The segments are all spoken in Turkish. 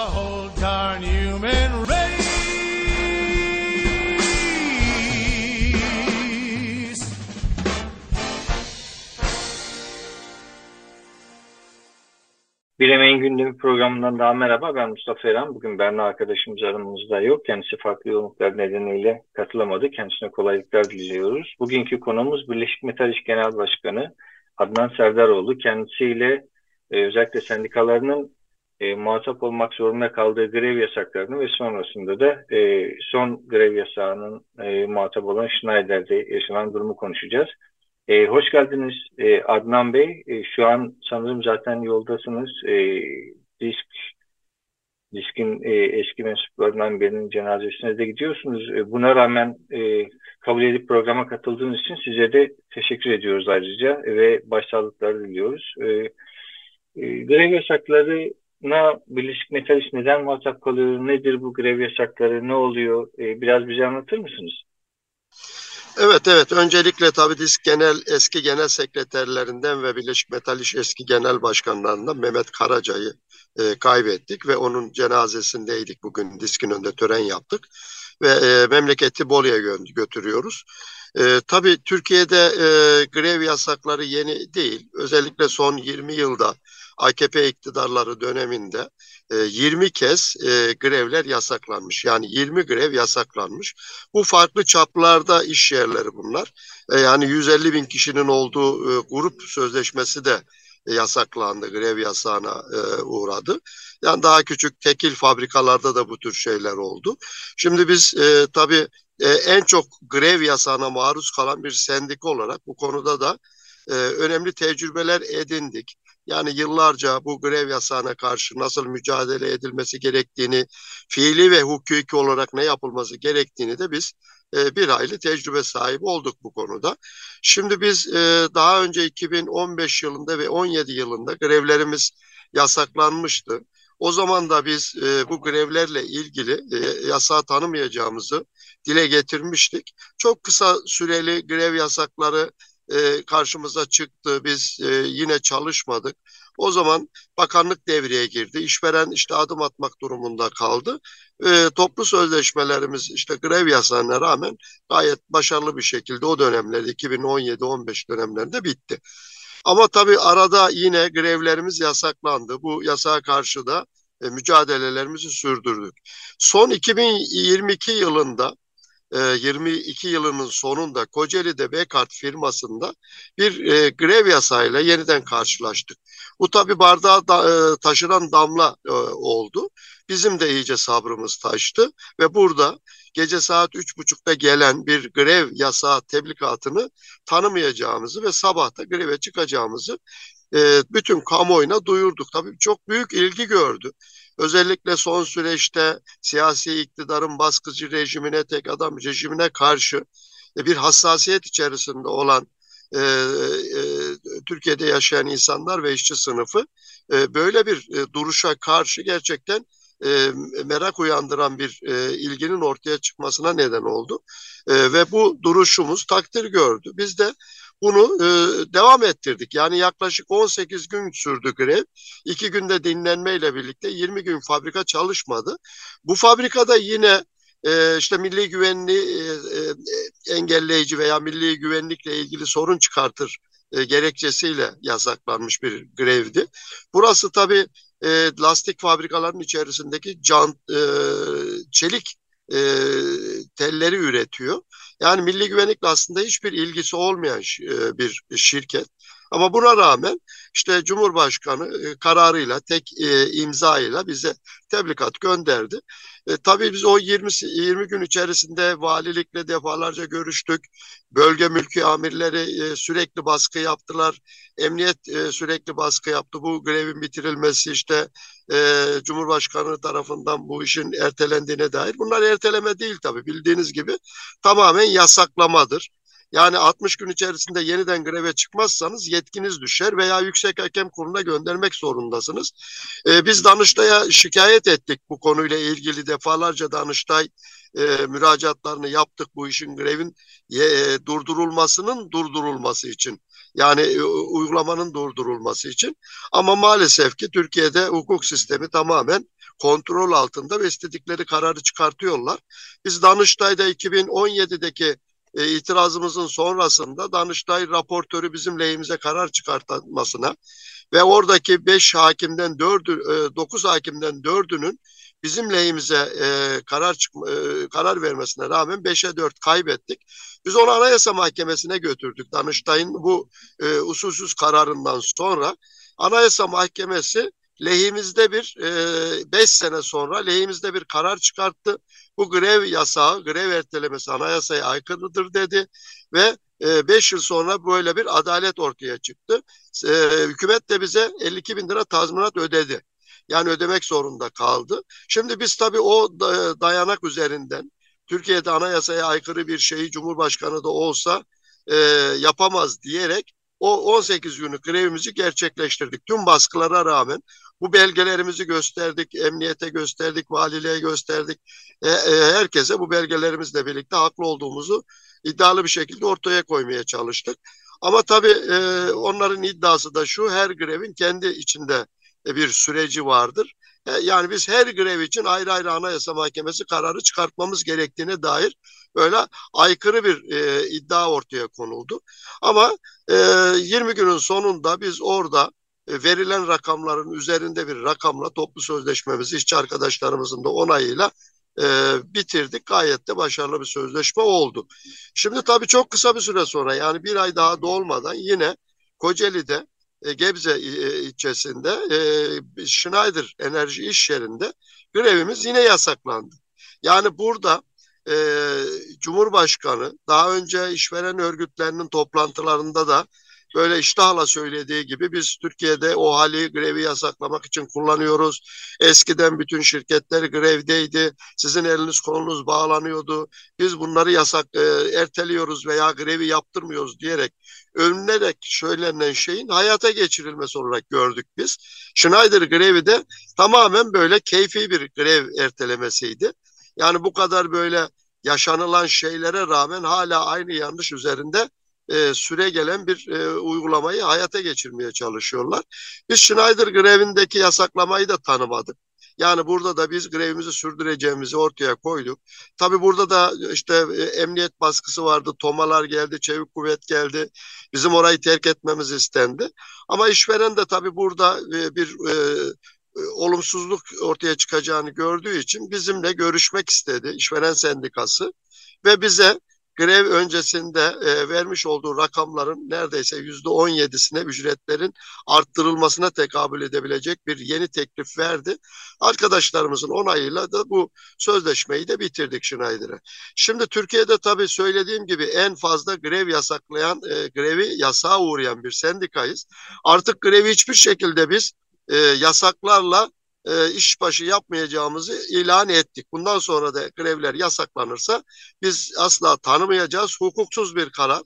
the whole darn human race. Bilemeyin Gündemi programından daha merhaba. Ben Mustafa Eren. Bugün Berna arkadaşımız aramızda yok. Kendisi farklı yoğunluklar nedeniyle katılamadı. Kendisine kolaylıklar diliyoruz. Bugünkü konumuz Birleşik Metal İş Genel Başkanı Adnan Serdaroğlu. Kendisiyle e, özellikle sendikalarının e, muhatap olmak zorunda kaldığı grev yasaklarını ve sonrasında da e, son grev yasağının e, muhatap olan Schneider'de yaşanan durumu konuşacağız. E, hoş geldiniz e, Adnan Bey. E, şu an sanırım zaten yoldasınız. E, Disk Disk'in e, eski mensuplarından birinin cenazesine de gidiyorsunuz. E, buna rağmen e, kabul edip programa katıldığınız için size de teşekkür ediyoruz ayrıca ve başsağlıklar diliyoruz. E, e, grev yasaklarına Birleşik Metal İş neden muhatap kalıyor? Nedir bu grev yasakları? Ne oluyor? E, biraz bize anlatır mısınız? Evet evet öncelikle tabii disk genel eski genel sekreterlerinden ve Birleşik Metal İş eski genel başkanlarından Mehmet Karaca'yı e, kaybettik ve onun cenazesindeydik bugün diskin önünde tören yaptık ve e, memleketi Bolu'ya gö- götürüyoruz. E, tabii Türkiye'de e, grev yasakları yeni değil özellikle son 20 yılda AKP iktidarları döneminde 20 e, kez e, grevler yasaklanmış. Yani 20 grev yasaklanmış. Bu farklı çaplarda iş yerleri bunlar. E, yani 150 bin kişinin olduğu grup sözleşmesi de yasaklandı, grev yasağına uğradı. Yani daha küçük tekil fabrikalarda da bu tür şeyler oldu. Şimdi biz e, tabii en çok grev yasağına maruz kalan bir sendika olarak bu konuda da önemli tecrübeler edindik. Yani yıllarca bu grev yasağına karşı nasıl mücadele edilmesi gerektiğini, fiili ve hukuki olarak ne yapılması gerektiğini de biz e, bir aylı tecrübe sahibi olduk bu konuda. Şimdi biz e, daha önce 2015 yılında ve 17 yılında grevlerimiz yasaklanmıştı. O zaman da biz e, bu grevlerle ilgili e, yasağı tanımayacağımızı dile getirmiştik. Çok kısa süreli grev yasakları e, karşımıza çıktı. Biz e, yine çalışmadık. O zaman bakanlık devreye girdi. İşveren işte adım atmak durumunda kaldı. E, toplu sözleşmelerimiz işte grev yasağına rağmen gayet başarılı bir şekilde o dönemlerde 2017-15 dönemlerinde bitti. Ama tabii arada yine grevlerimiz yasaklandı. Bu yasağa karşı da e, mücadelelerimizi sürdürdük. Son 2022 yılında 22 e, yılının sonunda Kocaeli'de Bekart firmasında bir e, grev yasayla yeniden karşılaştık. Bu tabi bardağa da, e, taşıran damla e, oldu. Bizim de iyice sabrımız taştı ve burada gece saat üç buçukta gelen bir grev yasağı tebligatını tanımayacağımızı ve sabahta greve çıkacağımızı e, bütün kamuoyuna duyurduk. Tabii çok büyük ilgi gördü. Özellikle son süreçte siyasi iktidarın baskıcı rejimine, tek adam rejimine karşı e, bir hassasiyet içerisinde olan e, e, Türkiye'de yaşayan insanlar ve işçi sınıfı e, böyle bir e, duruşa karşı gerçekten e, merak uyandıran bir e, ilginin ortaya çıkmasına neden oldu. E, ve bu duruşumuz takdir gördü. Biz de bunu e, devam ettirdik. Yani yaklaşık 18 gün sürdü grev. İki günde dinlenmeyle birlikte 20 gün fabrika çalışmadı. Bu fabrikada yine e, işte milli güvenliği e, e, engelleyici veya milli güvenlikle ilgili sorun çıkartır e, gerekçesiyle yasaklanmış bir grevdi. Burası tabii e, lastik fabrikalarının içerisindeki can, e, çelik e, telleri üretiyor. Yani milli güvenlikle aslında hiçbir ilgisi olmayan e, bir şirket. Ama buna rağmen işte Cumhurbaşkanı e, kararıyla tek e, imzayla bize tebligat gönderdi. E, tabii biz o 20 20 gün içerisinde valilikle defalarca görüştük. Bölge mülki amirleri e, sürekli baskı yaptılar. Emniyet e, sürekli baskı yaptı. Bu grevin bitirilmesi işte e, Cumhurbaşkanı tarafından bu işin ertelendiğine dair. Bunlar erteleme değil tabii bildiğiniz gibi tamamen yasaklamadır. Yani 60 gün içerisinde yeniden greve çıkmazsanız yetkiniz düşer veya Yüksek Hakem Kurulu'na göndermek zorundasınız. Ee, biz Danıştay'a şikayet ettik bu konuyla ilgili defalarca Danıştay e, müracaatlarını yaptık bu işin grevin e, durdurulmasının durdurulması için. Yani e, uygulamanın durdurulması için. Ama maalesef ki Türkiye'de hukuk sistemi tamamen kontrol altında ve istedikleri kararı çıkartıyorlar. Biz Danıştay'da 2017'deki e, itirazımızın sonrasında Danıştay raportörü bizim lehimize karar çıkartmasına ve oradaki 5 hakimden 4'ü 9 hakimden 4'ünün bizim lehimize e, karar çıkma, e, karar vermesine rağmen 5'e 4 kaybettik. Biz onu Anayasa Mahkemesi'ne götürdük. Danıştay'ın bu e, usulsüz kararından sonra Anayasa Mahkemesi lehimizde bir 5 e, sene sonra lehimizde bir karar çıkarttı. Bu grev yasağı, grev ertelemesi anayasaya aykırıdır dedi ve 5 e, yıl sonra böyle bir adalet ortaya çıktı. E, hükümet de bize 52 bin lira tazminat ödedi. Yani ödemek zorunda kaldı. Şimdi biz tabii o dayanak üzerinden Türkiye'de anayasaya aykırı bir şeyi Cumhurbaşkanı da olsa e, yapamaz diyerek o 18 günlük grevimizi gerçekleştirdik. Tüm baskılara rağmen bu belgelerimizi gösterdik, emniyete gösterdik, valiliğe gösterdik. E, e, herkese bu belgelerimizle birlikte haklı olduğumuzu iddialı bir şekilde ortaya koymaya çalıştık. Ama tabii e, onların iddiası da şu, her grevin kendi içinde bir süreci vardır. E, yani biz her grev için ayrı ayrı Anayasa Mahkemesi kararı çıkartmamız gerektiğine dair böyle aykırı bir e, iddia ortaya konuldu. Ama e, 20 günün sonunda biz orada verilen rakamların üzerinde bir rakamla toplu sözleşmemizi işçi arkadaşlarımızın da onayıyla e, bitirdik. Gayet de başarılı bir sözleşme oldu. Şimdi tabii çok kısa bir süre sonra yani bir ay daha dolmadan yine Kocaeli'de e, Gebze e, ilçesinde e, Schneider Enerji iş yerinde grevimiz yine yasaklandı. Yani burada e, Cumhurbaşkanı daha önce işveren örgütlerinin toplantılarında da böyle iştahla söylediği gibi biz Türkiye'de o hali grevi yasaklamak için kullanıyoruz. Eskiden bütün şirketler grevdeydi. Sizin eliniz kolunuz bağlanıyordu. Biz bunları yasak e, erteliyoruz veya grevi yaptırmıyoruz diyerek övünerek söylenen şeyin hayata geçirilmesi olarak gördük biz. Schneider grevi de tamamen böyle keyfi bir grev ertelemesiydi. Yani bu kadar böyle yaşanılan şeylere rağmen hala aynı yanlış üzerinde e, süre gelen bir e, uygulamayı hayata geçirmeye çalışıyorlar. Biz Schneider grevindeki yasaklamayı da tanımadık. Yani burada da biz grevimizi sürdüreceğimizi ortaya koyduk. Tabi burada da işte e, emniyet baskısı vardı, tomalar geldi, çevik kuvvet geldi. Bizim orayı terk etmemiz istendi. Ama işveren de tabi burada e, bir e, olumsuzluk ortaya çıkacağını gördüğü için bizimle görüşmek istedi işveren sendikası ve bize grev öncesinde e, vermiş olduğu rakamların neredeyse yüzde on yedisine ücretlerin arttırılmasına tekabül edebilecek bir yeni teklif verdi. Arkadaşlarımızın onayıyla da bu sözleşmeyi de bitirdik Schneider'e. Şimdi Türkiye'de tabii söylediğim gibi en fazla grev yasaklayan, e, grevi yasağa uğrayan bir sendikayız. Artık grevi hiçbir şekilde biz e, yasaklarla e, işbaşı yapmayacağımızı ilan ettik. Bundan sonra da grevler yasaklanırsa biz asla tanımayacağız. Hukuksuz bir karar.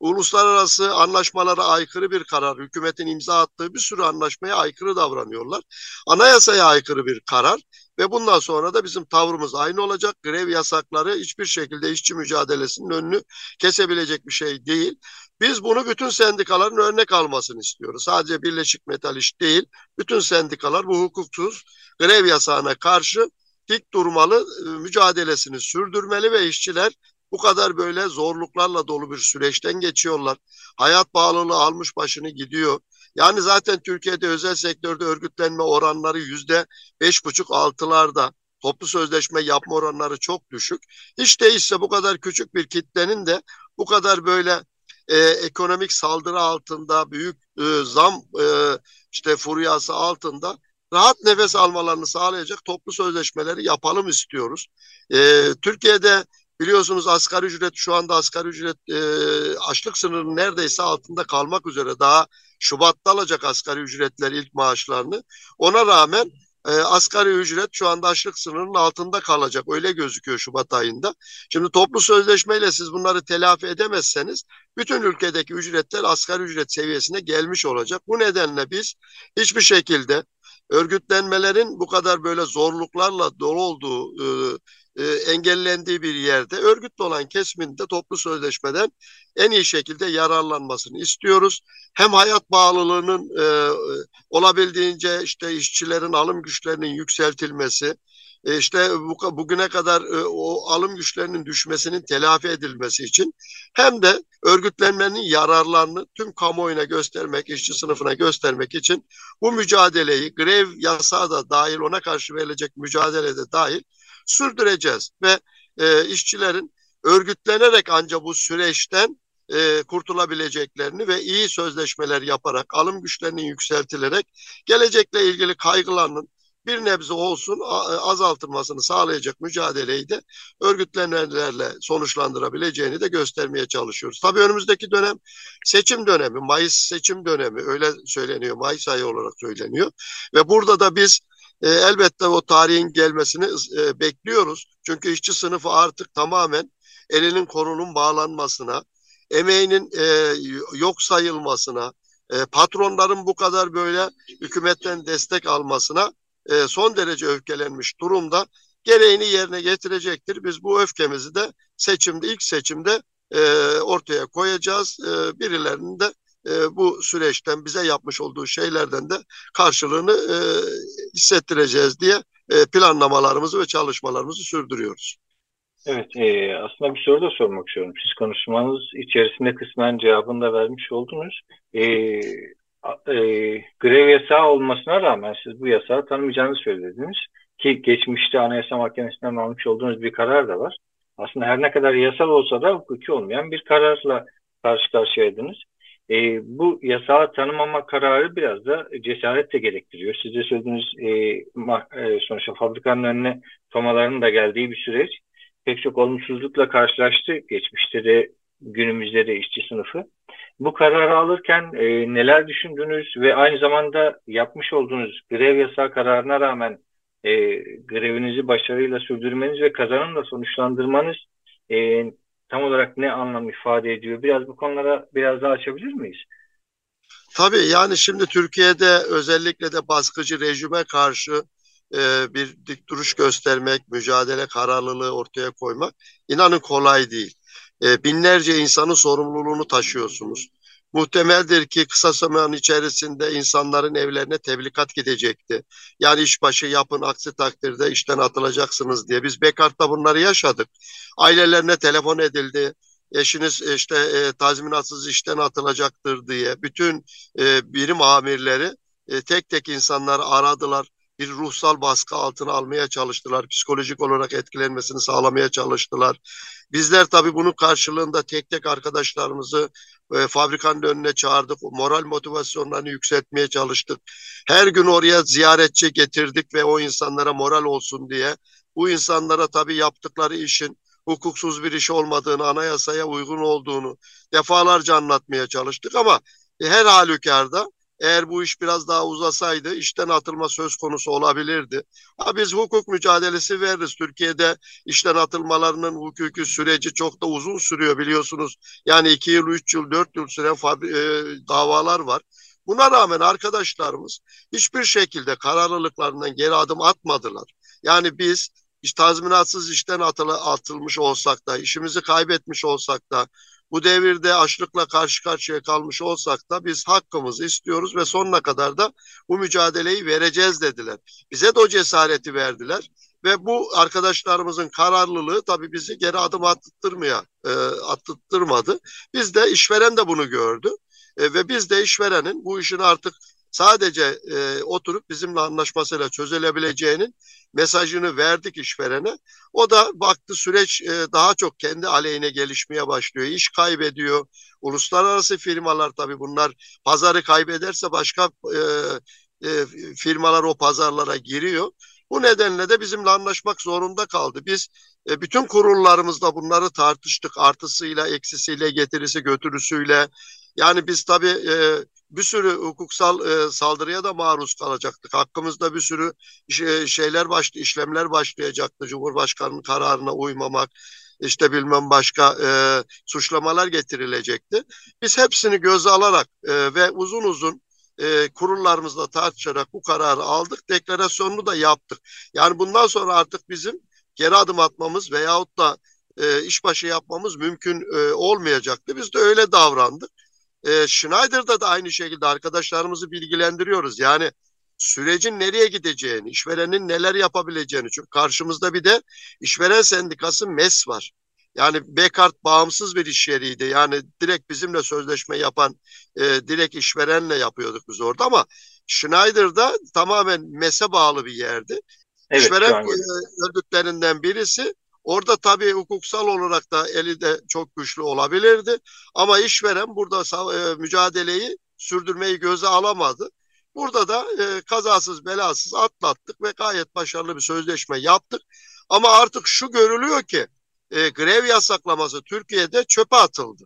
Uluslararası anlaşmalara aykırı bir karar. Hükümetin imza attığı bir sürü anlaşmaya aykırı davranıyorlar. Anayasaya aykırı bir karar ve bundan sonra da bizim tavrımız aynı olacak. Grev yasakları hiçbir şekilde işçi mücadelesinin önünü kesebilecek bir şey değil. Biz bunu bütün sendikaların örnek almasını istiyoruz. Sadece Birleşik Metal İş değil, bütün sendikalar bu hukuksuz grev yasağına karşı dik durmalı, e, mücadelesini sürdürmeli ve işçiler bu kadar böyle zorluklarla dolu bir süreçten geçiyorlar. Hayat bağlılığı almış başını gidiyor. Yani zaten Türkiye'de özel sektörde örgütlenme oranları yüzde beş buçuk altılarda. Toplu sözleşme yapma oranları çok düşük. Hiç değilse bu kadar küçük bir kitlenin de bu kadar böyle e, ekonomik saldırı altında, büyük e, zam e, işte furyası altında rahat nefes almalarını sağlayacak toplu sözleşmeleri yapalım istiyoruz. E, Türkiye'de biliyorsunuz asgari ücret şu anda asgari ücret e, açlık sınırının neredeyse altında kalmak üzere daha Şubat'ta alacak asgari ücretler ilk maaşlarını. Ona rağmen e, asgari ücret şu anda açlık sınırının altında kalacak. Öyle gözüküyor Şubat ayında. Şimdi toplu sözleşmeyle siz bunları telafi edemezseniz bütün ülkedeki ücretler asgari ücret seviyesine gelmiş olacak. Bu nedenle biz hiçbir şekilde örgütlenmelerin bu kadar böyle zorluklarla dolu olduğu e, e, engellendiği bir yerde örgütlü olan kesimin de toplu sözleşmeden en iyi şekilde yararlanmasını istiyoruz. Hem hayat bağlılığının e, olabildiğince işte işçilerin alım güçlerinin yükseltilmesi, e, işte bu, bugüne kadar e, o alım güçlerinin düşmesinin telafi edilmesi için hem de örgütlenmenin yararlarını tüm kamuoyuna göstermek, işçi sınıfına göstermek için bu mücadeleyi grev yasağı da dahil ona karşı verilecek mücadelede dahil sürdüreceğiz. Ve e, işçilerin örgütlenerek ancak bu süreçten e, kurtulabileceklerini ve iyi sözleşmeler yaparak alım güçlerinin yükseltilerek gelecekle ilgili kaygılarının bir nebze olsun azaltılmasını sağlayacak mücadeleyi de örgütlenmelerle sonuçlandırabileceğini de göstermeye çalışıyoruz. Tabii önümüzdeki dönem seçim dönemi, Mayıs seçim dönemi öyle söyleniyor, Mayıs ayı olarak söyleniyor ve burada da biz e, elbette o tarihin gelmesini e, bekliyoruz. Çünkü işçi sınıfı artık tamamen elinin kolunun bağlanmasına, emeğinin e, yok sayılmasına, e, patronların bu kadar böyle hükümetten destek almasına e, son derece öfkelenmiş durumda. Gereğini yerine getirecektir. Biz bu öfkemizi de seçimde, ilk seçimde e, ortaya koyacağız. E, birilerinin de e, bu süreçten bize yapmış olduğu şeylerden de karşılığını e, hissettireceğiz diye e, planlamalarımızı ve çalışmalarımızı sürdürüyoruz. Evet, e, aslında bir soru da sormak istiyorum. Siz konuşmanız içerisinde kısmen cevabını da vermiş oldunuz. E, e, grev yasağı olmasına rağmen siz bu yasağı tanımayacağınızı söylediniz. Ki geçmişte Anayasa Mahkemesi'nden almış olduğunuz bir karar da var. Aslında her ne kadar yasal olsa da hukuki olmayan bir kararla karşı karşıyaydınız. E, bu yasağı tanımama kararı biraz da cesaret de gerektiriyor. Siz de söylediğiniz e, ma, e, sonuçta fabrikanın önüne tomaların da geldiği bir süreç. Pek çok olumsuzlukla karşılaştı geçmişte de günümüzde de işçi sınıfı. Bu kararı alırken e, neler düşündünüz ve aynı zamanda yapmış olduğunuz grev yasağı kararına rağmen e, grevinizi başarıyla sürdürmeniz ve kazanımla sonuçlandırmanız e, tam olarak ne anlam ifade ediyor? Biraz bu konulara biraz daha açabilir miyiz? Tabii yani şimdi Türkiye'de özellikle de baskıcı rejime karşı e, bir dik duruş göstermek, mücadele kararlılığı ortaya koymak inanın kolay değil. E, binlerce insanın sorumluluğunu taşıyorsunuz. Muhtemeldir ki kısa zaman içerisinde insanların evlerine tebligat gidecekti. Yani işbaşı yapın aksi takdirde işten atılacaksınız diye. Biz Bekart'ta bunları yaşadık. Ailelerine telefon edildi. Eşiniz işte e, tazminatsız işten atılacaktır diye. Bütün e, birim amirleri e, tek tek insanları aradılar bir ruhsal baskı altına almaya çalıştılar. Psikolojik olarak etkilenmesini sağlamaya çalıştılar. Bizler tabii bunun karşılığında tek tek arkadaşlarımızı e, fabrikanın önüne çağırdık. Moral motivasyonlarını yükseltmeye çalıştık. Her gün oraya ziyaretçi getirdik ve o insanlara moral olsun diye. Bu insanlara tabii yaptıkları işin hukuksuz bir iş olmadığını, anayasaya uygun olduğunu defalarca anlatmaya çalıştık ama her halükarda eğer bu iş biraz daha uzasaydı işten atılma söz konusu olabilirdi. Ha, biz hukuk mücadelesi veririz. Türkiye'de işten atılmalarının hukuki süreci çok da uzun sürüyor biliyorsunuz. Yani iki yıl, üç yıl, dört yıl süren e, davalar var. Buna rağmen arkadaşlarımız hiçbir şekilde kararlılıklarından geri adım atmadılar. Yani biz tazminatsız işten atılı, atılmış olsak da, işimizi kaybetmiş olsak da, bu devirde açlıkla karşı karşıya kalmış olsak da biz hakkımızı istiyoruz ve sonuna kadar da bu mücadeleyi vereceğiz dediler. Bize de o cesareti verdiler ve bu arkadaşlarımızın kararlılığı tabii bizi geri adım attırmaya e, attırmadı. Biz de işveren de bunu gördü e, ve biz de işverenin bu işin artık sadece e, oturup bizimle anlaşmasıyla çözülebileceğinin mesajını verdik işverene. O da baktı süreç e, daha çok kendi aleyhine gelişmeye başlıyor. İş kaybediyor. Uluslararası firmalar tabii bunlar pazarı kaybederse başka e, e, firmalar o pazarlara giriyor. Bu nedenle de bizimle anlaşmak zorunda kaldı. Biz e, bütün kurullarımızda bunları tartıştık. Artısıyla, eksisiyle, getirisi, götürüsüyle. Yani biz tabii e, bir sürü hukuksal e, saldırıya da maruz kalacaktık. Hakkımızda bir sürü şey, şeyler başlı işlemler başlayacaktı. Cumhurbaşkanının kararına uymamak, işte bilmem başka e, suçlamalar getirilecekti. Biz hepsini göze alarak e, ve uzun uzun e, kurullarımızla tartışarak bu kararı aldık. Deklarasyonunu da yaptık. Yani bundan sonra artık bizim geri adım atmamız veyahut da e, işbaşı yapmamız mümkün e, olmayacaktı. Biz de öyle davrandık. E, Schneider'da da aynı şekilde arkadaşlarımızı bilgilendiriyoruz. Yani sürecin nereye gideceğini, işverenin neler yapabileceğini. Çünkü karşımızda bir de işveren sendikası MES var. Yani Bekart bağımsız bir iş yeriydi. Yani direkt bizimle sözleşme yapan e, direkt işverenle yapıyorduk biz orada ama Schneider'da tamamen MES'e bağlı bir yerdi. Evet, İşveren e, örgütlerinden birisi Orada tabii hukuksal olarak da eli de çok güçlü olabilirdi. Ama işveren burada e, mücadeleyi sürdürmeyi göze alamadı. Burada da e, kazasız belasız atlattık ve gayet başarılı bir sözleşme yaptık. Ama artık şu görülüyor ki e, grev yasaklaması Türkiye'de çöpe atıldı.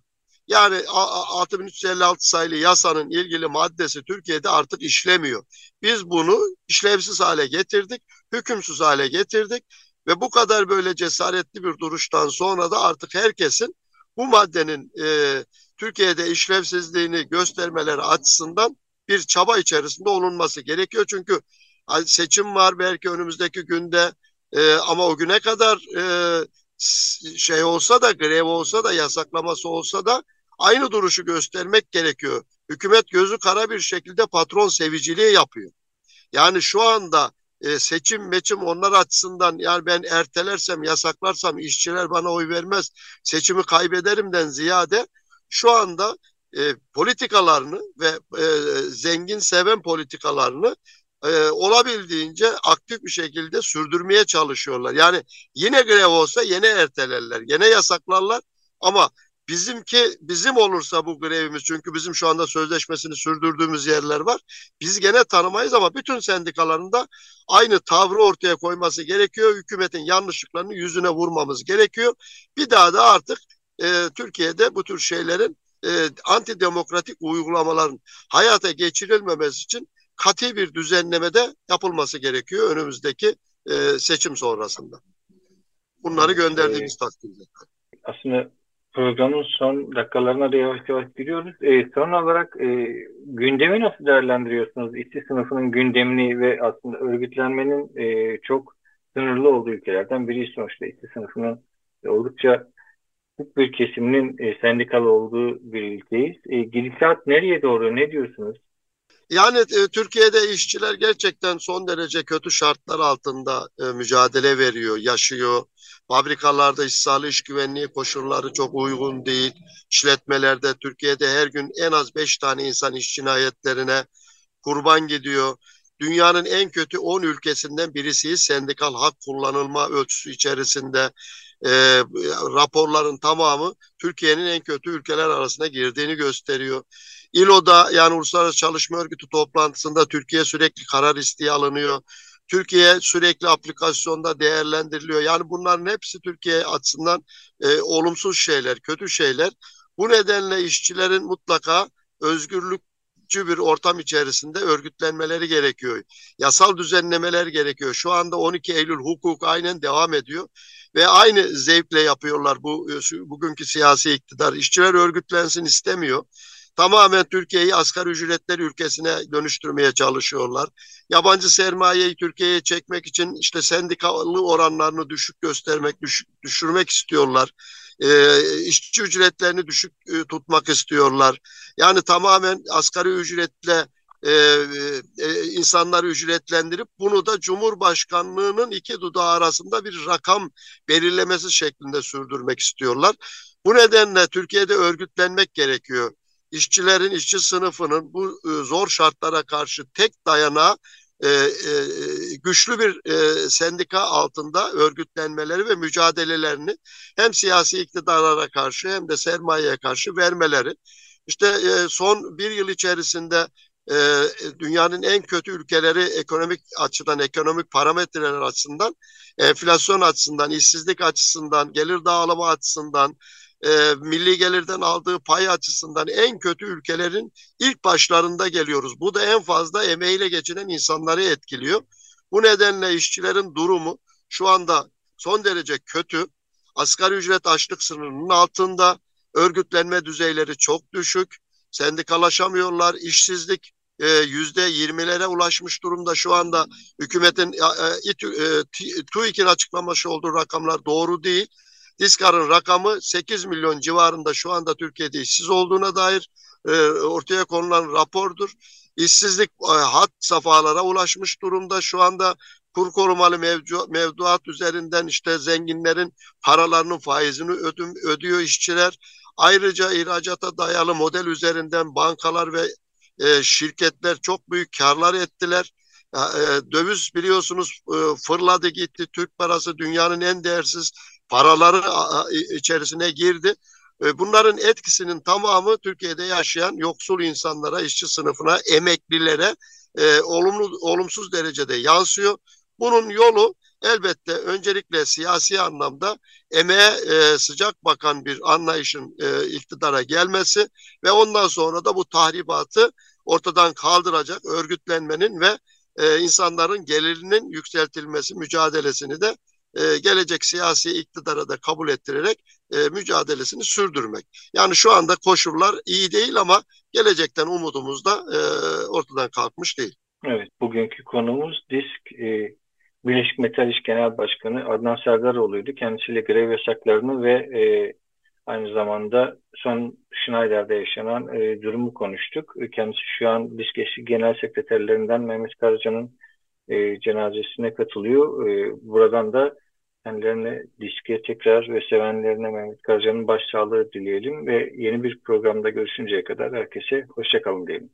Yani 6356 sayılı yasanın ilgili maddesi Türkiye'de artık işlemiyor. Biz bunu işlevsiz hale getirdik, hükümsüz hale getirdik ve bu kadar böyle cesaretli bir duruştan sonra da artık herkesin bu maddenin e, Türkiye'de işlevsizliğini göstermeleri açısından bir çaba içerisinde olunması gerekiyor. Çünkü seçim var belki önümüzdeki günde e, ama o güne kadar e, şey olsa da grev olsa da yasaklaması olsa da aynı duruşu göstermek gerekiyor. Hükümet gözü kara bir şekilde patron seviciliği yapıyor. Yani şu anda e, seçim meçim onlar açısından yani ben ertelersem yasaklarsam işçiler bana oy vermez seçimi kaybederimden ziyade şu anda e, politikalarını ve e, zengin seven politikalarını e, olabildiğince aktif bir şekilde sürdürmeye çalışıyorlar. Yani yine grev olsa yine ertelerler, yine yasaklarlar ama Bizimki bizim olursa bu grevimiz çünkü bizim şu anda sözleşmesini sürdürdüğümüz yerler var. Biz gene tanımayız ama bütün sendikaların da aynı tavrı ortaya koyması gerekiyor. Hükümetin yanlışlıklarını yüzüne vurmamız gerekiyor. Bir daha da artık e, Türkiye'de bu tür şeylerin e, antidemokratik uygulamaların hayata geçirilmemesi için katı bir düzenlemede yapılması gerekiyor önümüzdeki e, seçim sonrasında. Bunları gönderdiğimiz ee, takdirde. Aslında programın son dakikalarına da yavaş yavaş giriyoruz. E, son olarak e, gündemi nasıl değerlendiriyorsunuz? İşçi sınıfının gündemini ve aslında örgütlenmenin e, çok sınırlı olduğu ülkelerden biri sonuçta işçi sınıfının oldukça büyük bir kesiminin e, sendikalı olduğu bir ülkeyiz. E, gidişat nereye doğru? Ne diyorsunuz? Yani e, Türkiye'de işçiler gerçekten son derece kötü şartlar altında e, mücadele veriyor, yaşıyor. Fabrikalarda iş sağlığı, iş güvenliği koşulları çok uygun değil. İşletmelerde Türkiye'de her gün en az 5 tane insan iş cinayetlerine kurban gidiyor. Dünyanın en kötü 10 ülkesinden birisiyiz. Sendikal hak kullanılma ölçüsü içerisinde e, raporların tamamı Türkiye'nin en kötü ülkeler arasına girdiğini gösteriyor. İLO'da yani Uluslararası Çalışma Örgütü toplantısında Türkiye sürekli karar isteği alınıyor. Türkiye sürekli aplikasyonda değerlendiriliyor. Yani bunların hepsi Türkiye açısından e, olumsuz şeyler, kötü şeyler. Bu nedenle işçilerin mutlaka özgürlükçü bir ortam içerisinde örgütlenmeleri gerekiyor. Yasal düzenlemeler gerekiyor. Şu anda 12 Eylül hukuk aynen devam ediyor ve aynı zevkle yapıyorlar bu bugünkü siyasi iktidar. İşçiler örgütlensin istemiyor. Tamamen Türkiye'yi asgari ücretler ülkesine dönüştürmeye çalışıyorlar. Yabancı sermayeyi Türkiye'ye çekmek için işte sendikalı oranlarını düşük göstermek, düşük, düşürmek istiyorlar. E, işçi ücretlerini düşük e, tutmak istiyorlar. Yani tamamen asgari ücretle e, e, insanları ücretlendirip bunu da Cumhurbaşkanlığının iki dudağı arasında bir rakam belirlemesi şeklinde sürdürmek istiyorlar. Bu nedenle Türkiye'de örgütlenmek gerekiyor. İşçilerin, işçi sınıfının bu e, zor şartlara karşı tek dayanağı e, e, güçlü bir e, sendika altında örgütlenmeleri ve mücadelelerini hem siyasi iktidarlara karşı hem de sermayeye karşı vermeleri. İşte e, son bir yıl içerisinde e, dünyanın en kötü ülkeleri ekonomik açıdan, ekonomik parametreler açısından, enflasyon açısından, işsizlik açısından, gelir dağılımı açısından, e, milli gelirden aldığı pay açısından en kötü ülkelerin ilk başlarında geliyoruz. Bu da en fazla emeğiyle geçinen insanları etkiliyor. Bu nedenle işçilerin durumu şu anda son derece kötü. Asgari ücret açlık sınırının altında, örgütlenme düzeyleri çok düşük, sendikalaşamıyorlar, işsizlik e, yüzde yirmilere ulaşmış durumda şu anda hükümetin e, e, TÜİK'in açıklaması olduğu rakamlar doğru değil. Diskar'ın rakamı 8 milyon civarında şu anda Türkiye'de işsiz olduğuna dair e, ortaya konulan rapordur. İşsizlik e, hat safhalara ulaşmış durumda. Şu anda kur korumalı mevcu, mevduat üzerinden işte zenginlerin paralarının faizini ödüm, ödüyor işçiler. Ayrıca ihracata dayalı model üzerinden bankalar ve e, şirketler çok büyük karlar ettiler. E, döviz biliyorsunuz e, fırladı gitti. Türk parası dünyanın en değersiz paraları içerisine girdi. Bunların etkisinin tamamı Türkiye'de yaşayan yoksul insanlara, işçi sınıfına, emeklilere e, olumlu olumsuz derecede yansıyor. Bunun yolu elbette öncelikle siyasi anlamda emeğe e, sıcak bakan bir anlayışın e, iktidara gelmesi ve ondan sonra da bu tahribatı ortadan kaldıracak örgütlenmenin ve e, insanların gelirinin yükseltilmesi mücadelesini de e, gelecek siyasi iktidara da kabul ettirerek e, mücadelesini sürdürmek. Yani şu anda koşullar iyi değil ama gelecekten umudumuz da e, ortadan kalkmış değil. Evet, bugünkü konumuz DISK e, Birleşik Metal İş Genel Başkanı Adnan Serdaroğlu'ydu. Kendisiyle grev yasaklarını ve e, aynı zamanda son Schneider'de yaşanan e, durumu konuştuk. Kendisi şu an DISK Genel Sekreterlerinden Mehmet Karaca'nın e, cenazesine katılıyor. E, buradan da kendilerine diske tekrar ve sevenlerine Mehmet Karaca'nın başsağlığı dileyelim ve yeni bir programda görüşünceye kadar herkese hoşçakalın diyelim.